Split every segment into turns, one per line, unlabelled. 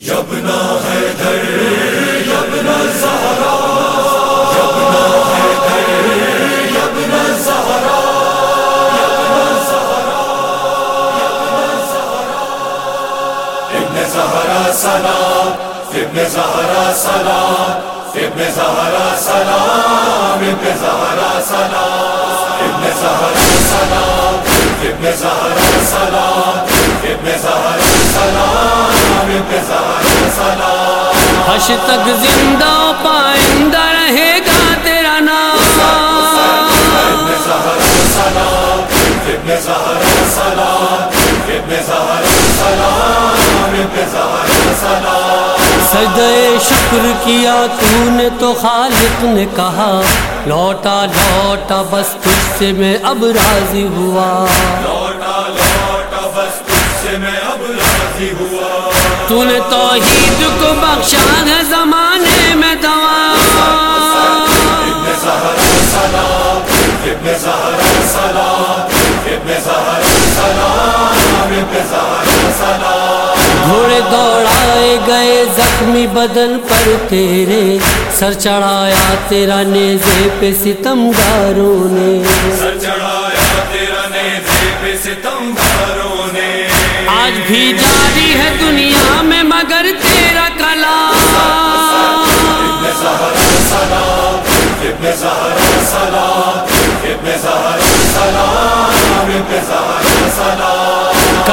یبنا ہے یبنا زہرا یبنا ہے یبنا زہرا یبنا زہرا یبنا زہرا ابن زہرا سلام ابن زہرا سلام ابن زہرا سلام ابن زہرا سلام ابن زہرا سلام ابن زہرا سلام ابن زہرا سلام
حش تک زندہ پائندہ رہے گا تیرا نام
سلام
سجدے شکر کیا تو نے تو خالق نے کہا، لوٹا لوٹا بس تجھ سے میں اب راضی ہوا۔
لوٹا لوٹا بس تجھ سے میں اب راضی ہوا۔
تو نے توحید کو بخشا ہے زمانے میں دوا۔ گھوڑے دوڑائے گئے، زخمی بدن پر تیرے۔ سر چڑھایا تیرا نیزے پہ ستمگاروں نے
سر چڑھایا تیرا نیزے پہ نے۔
آج بھی جاری ہے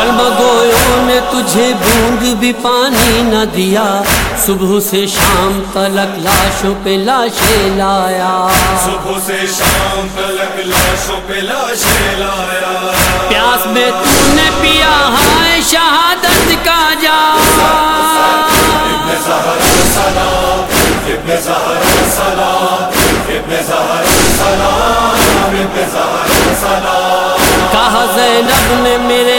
کلم گویوں نے تجھے بوند بھی پانی نہ دیا۔ صبح سے شام تلک لاشوں پہ لاشیں لایا۔
صبح سے شام تلک لاشوں پہ لاشیں لایا۔
پیاس میں تو نے پیا ہے شہادت کا جا۔ کہا زینب نے میرے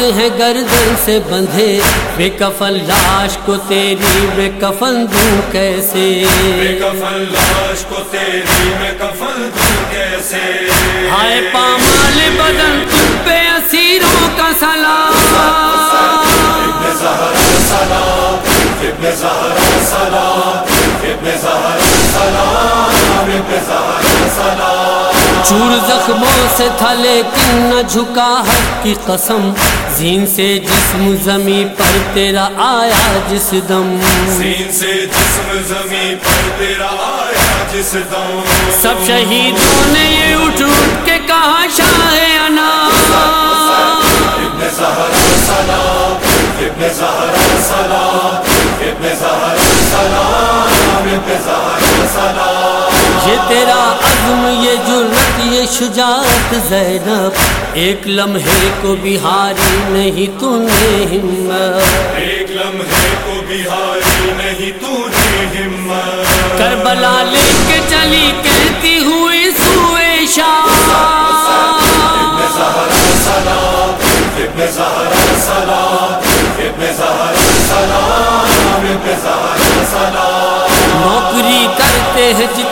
ہیں گردن سے بندھے۔ بے کفن لاش کو تیری بے کفن دوں کیسے؟
بے کفن لاش کو تیری میں کفن دوں کیسے؟
ہائے پامال بدن تم پہ اسیروں کا سلام۔
ابن سہارا سلام ابن سہارا سلام ابن سہارا سلام ابن سہارا سلام۔
چور زخموں سے تھا لیکن نہ جھکا حق کی قسم۔ زین سے جسم زمیں پر تیرا آیا جس دم۔
سین سے جسم زمین پر تیرا آیا جس دم۔
سب شہیدوں نے یہ اٹھ اٹھ کے کہا شاہ انا۔ یہ تیرا عزم یہ یہ شجاعت زینب ایک لمحے کو بھی ہاری نہیں تو نے ہمت۔
ایک لمحے کو بھی ہاری نہیں تو نے ہمت۔
کربلا لے کے چلی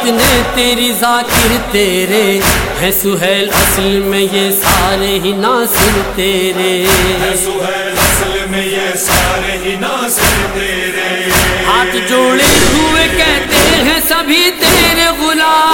جتنے تیری ذاکر تیرے ہیں سہیل اصل میں یہ سارے ہی ناصر تیرے
ہے سہیل اصل میں یہ سارے ہی ناصر تیرے
ہاتھ جوڑے ہوئے کہتے ہیں سبھی تیرے غلام